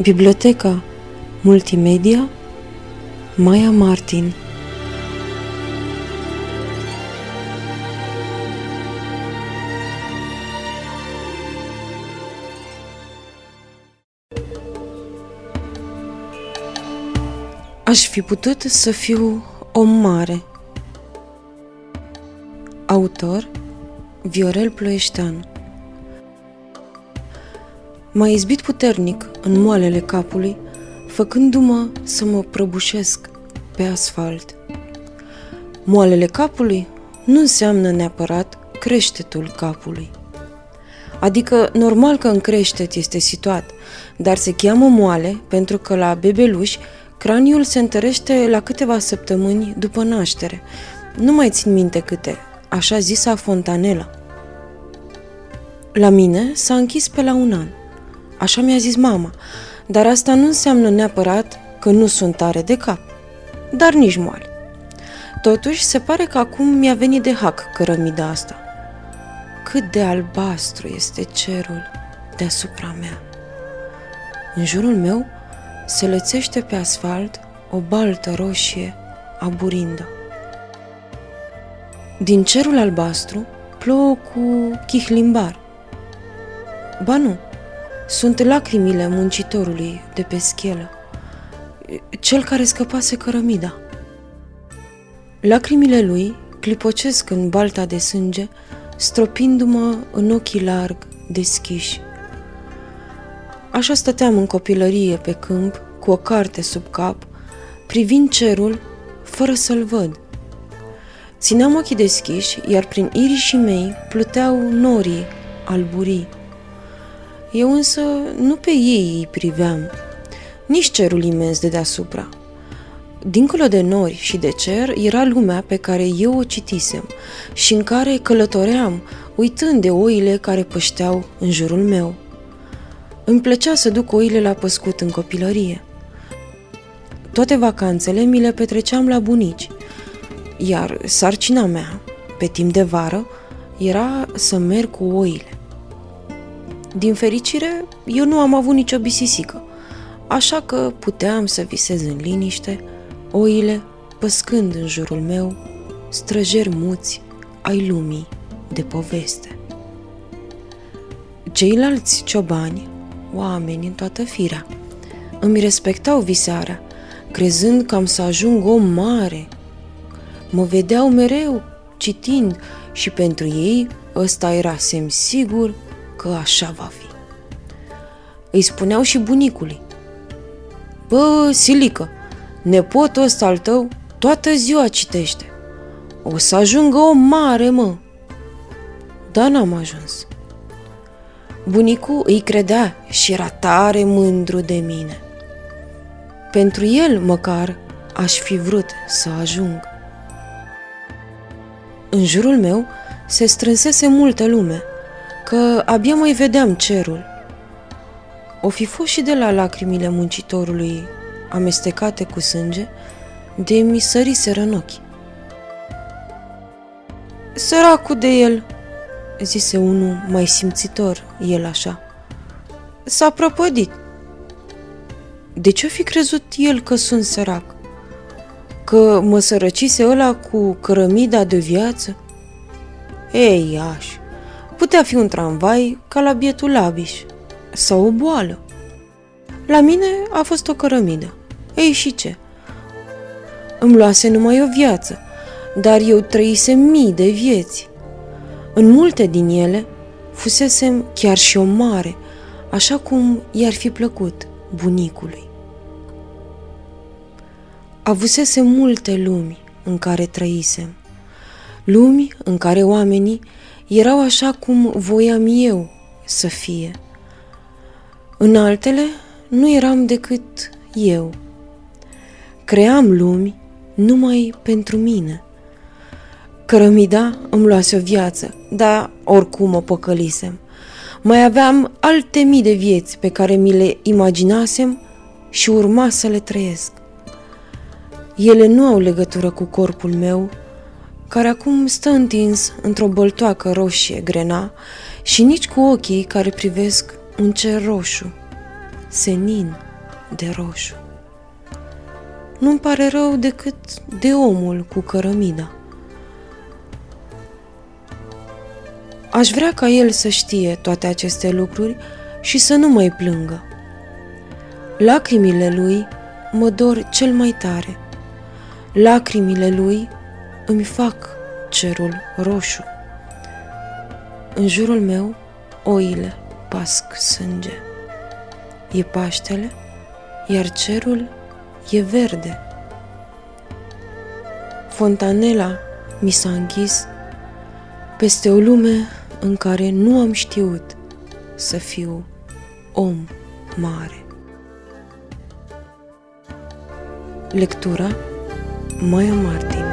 Biblioteca Multimedia Maya Martin Aș fi putut să fiu om mare. Autor Viorel Ploieștean M-a izbit puternic în moalele capului, făcându-mă să mă prăbușesc pe asfalt. Moalele capului nu înseamnă neapărat creștetul capului. Adică normal că în creștet este situat, dar se cheamă moale pentru că la bebeluși craniul se întărește la câteva săptămâni după naștere. Nu mai țin minte câte, așa zisa fontanela. La mine s-a închis pe la un an. Așa mi-a zis mama, dar asta nu înseamnă neapărat că nu sunt tare de cap, dar nici moale. Totuși, se pare că acum mi-a venit de hac cărămida asta. Cât de albastru este cerul deasupra mea. În jurul meu se lățește pe asfalt o baltă roșie aburindă. Din cerul albastru plouă cu chihlimbar. Ba nu, sunt lacrimile muncitorului de pe schelă, cel care scăpase cărămida. Lacrimile lui clipocesc în balta de sânge, stropindu-mă în ochii larg deschiși. Așa stăteam în copilărie pe câmp, cu o carte sub cap, privind cerul, fără să-l văd. Țineam ochii deschiși, iar prin irișii mei pluteau norii alburii. Eu însă nu pe ei îi priveam, nici cerul imens de deasupra. Dincolo de nori și de cer era lumea pe care eu o citisem și în care călătoream, uitând de oile care pășteau în jurul meu. Îmi plăcea să duc oile la păscut în copilărie. Toate vacanțele mi le petreceam la bunici, iar sarcina mea, pe timp de vară, era să merg cu oile. Din fericire, eu nu am avut nicio bisisică, așa că puteam să visez în liniște, oile păscând în jurul meu străjeri muți ai lumii de poveste. Ceilalți ciobani, oameni în toată firea, îmi respectau visarea, crezând că am să ajung om mare. Mă vedeau mereu citind și pentru ei ăsta era semn sigur că așa va fi. Îi spuneau și bunicului. Bă, Silică, nepotul ăsta al tău toată ziua citește. O să ajungă o mare, mă. Dar n-am ajuns. Bunicul îi credea și era tare mândru de mine. Pentru el, măcar, aș fi vrut să ajung. În jurul meu se strânsese multă lume – că abia mai vedeam cerul. O fi fost și de la lacrimile muncitorului amestecate cu sânge, de mi săriseră în ochi. Săracul de el, zise unul mai simțitor, el așa. S-a prăpădit. De ce-o fi crezut el că sunt sărac? Că mă sărăcise ăla cu cărămida de viață? Ei, aș, Putea fi un tramvai ca la bietul Labiș sau o boală. La mine a fost o cărămidă. Ei și ce? Îmi luase numai o viață, dar eu trăisem mii de vieți. În multe din ele fusesem chiar și o mare, așa cum i-ar fi plăcut bunicului. Avusese multe lumi în care trăisem, lumi în care oamenii erau așa cum voiam eu să fie. În altele nu eram decât eu. Cream lumi numai pentru mine. Cărămida îmi luase o viață, dar oricum o păcălisem. Mai aveam alte mii de vieți pe care mi le imaginasem și urma să le trăiesc. Ele nu au legătură cu corpul meu, care acum stă întins într-o băltoacă roșie grena și nici cu ochii care privesc un cer roșu, senin. de roșu. Nu-mi pare rău decât de omul cu cărămida. Aș vrea ca el să știe toate aceste lucruri și să nu mai plângă. Lacrimile lui mă dor cel mai tare. Lacrimile lui îmi fac cerul roșu. În jurul meu, oile pasc sânge. E Paștele, iar cerul e verde. Fontanela mi s-a închis peste o lume în care nu am știut să fiu om mare. Lectura Maya Martin